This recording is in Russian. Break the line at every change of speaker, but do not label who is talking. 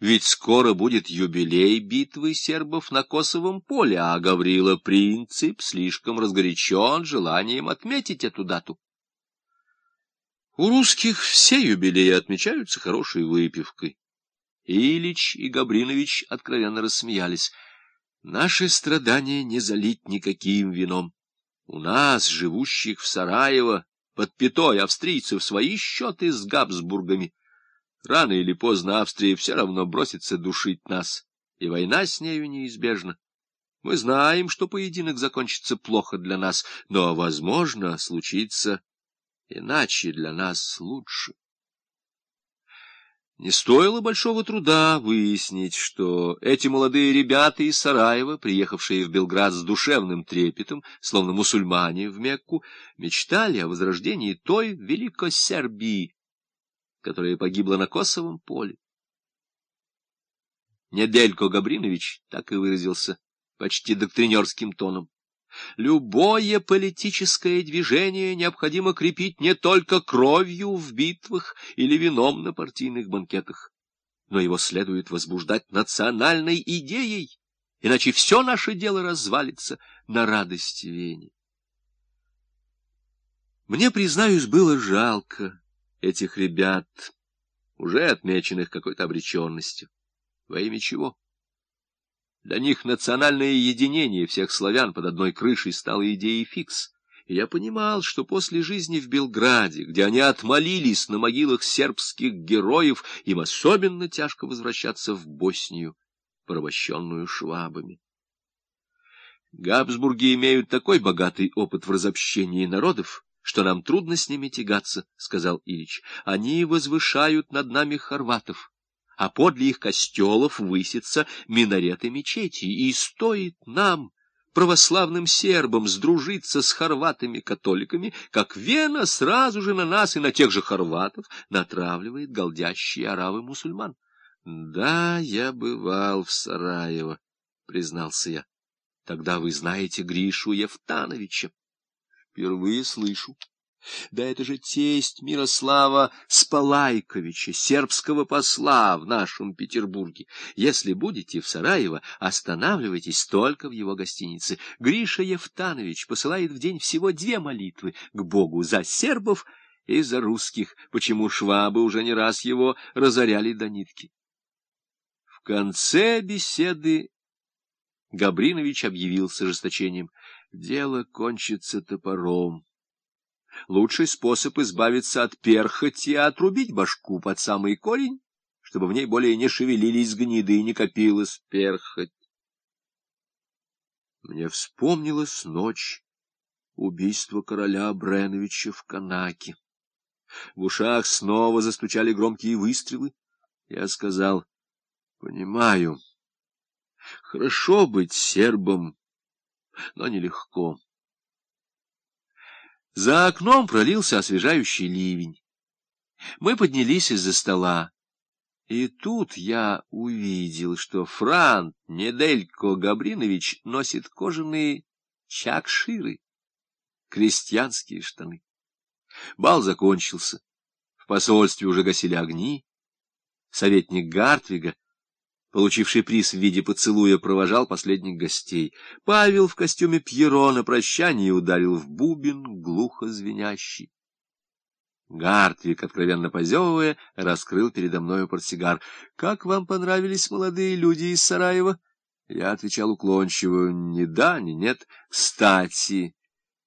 Ведь скоро будет юбилей битвы сербов на Косовом поле, а Гаврила Принцип слишком разгорячен желанием отметить эту дату. У русских все юбилеи отмечаются хорошей выпивкой. Ильич и Габринович откровенно рассмеялись. Наши страдания не залить никаким вином. У нас, живущих в Сараево, под пятой австрийцев, свои счеты с Габсбургами. Рано или поздно Австрия все равно бросится душить нас, и война с нею неизбежна. Мы знаем, что поединок закончится плохо для нас, но, возможно, случится иначе для нас лучше. Не стоило большого труда выяснить, что эти молодые ребята из Сараева, приехавшие в Белград с душевным трепетом, словно мусульмане в Мекку, мечтали о возрождении той Великосербии, которая погибла на Косовом поле. Неделько Габринович так и выразился почти доктринерским тоном. Любое политическое движение необходимо крепить не только кровью в битвах или вином на партийных банкетах, но его следует возбуждать национальной идеей, иначе все наше дело развалится на радости Вене. Мне, признаюсь, было жалко этих ребят, уже отмеченных какой-то обреченностью. Во имя чего? Для них национальное единение всех славян под одной крышей стало идеей фикс. И я понимал, что после жизни в Белграде, где они отмолились на могилах сербских героев, им особенно тяжко возвращаться в Боснию, порабощенную швабами. Габсбурги имеют такой богатый опыт в разобщении народов, что нам трудно с ними тягаться, — сказал Ильич. Они возвышают над нами хорватов а подле их костелов высятся минареты мечети, и стоит нам, православным сербам, сдружиться с хорватами-католиками, как Вена сразу же на нас и на тех же хорватов натравливает голдящие аравы-мусульман. — Да, я бывал в Сараево, — признался я. — Тогда вы знаете Гришу Евтановича. — Впервые слышу. Да это же тесть Мирослава Спалайковича, сербского посла в нашем Петербурге. Если будете в Сараево, останавливайтесь только в его гостинице. Гриша Евтанович посылает в день всего две молитвы к Богу за сербов и за русских, почему швабы уже не раз его разоряли до нитки. В конце беседы Габринович объявил с ожесточением. Дело кончится топором. Лучший способ избавиться от перхоти — отрубить башку под самый корень, чтобы в ней более не шевелились гниды и не копилась перхоть. Мне вспомнилась ночь убийства короля Бреновича в Канаке. В ушах снова застучали громкие выстрелы. Я сказал, — Понимаю, хорошо быть сербом, но нелегко. За окном пролился освежающий ливень. Мы поднялись из-за стола. И тут я увидел, что Франт Неделько Габринович носит кожаные чакширы, крестьянские штаны. Бал закончился. В посольстве уже гасили огни. Советник Гартвига получивший приз в виде поцелуя, провожал последних гостей. Павел в костюме Пьеро на прощание ударил в бубен, глухо звенящий. Гартвик, откровенно позевывая, раскрыл передо мною портсигар. — Как вам понравились молодые люди из Сараева? Я отвечал уклончиво, ни да, ни нет. Кстати,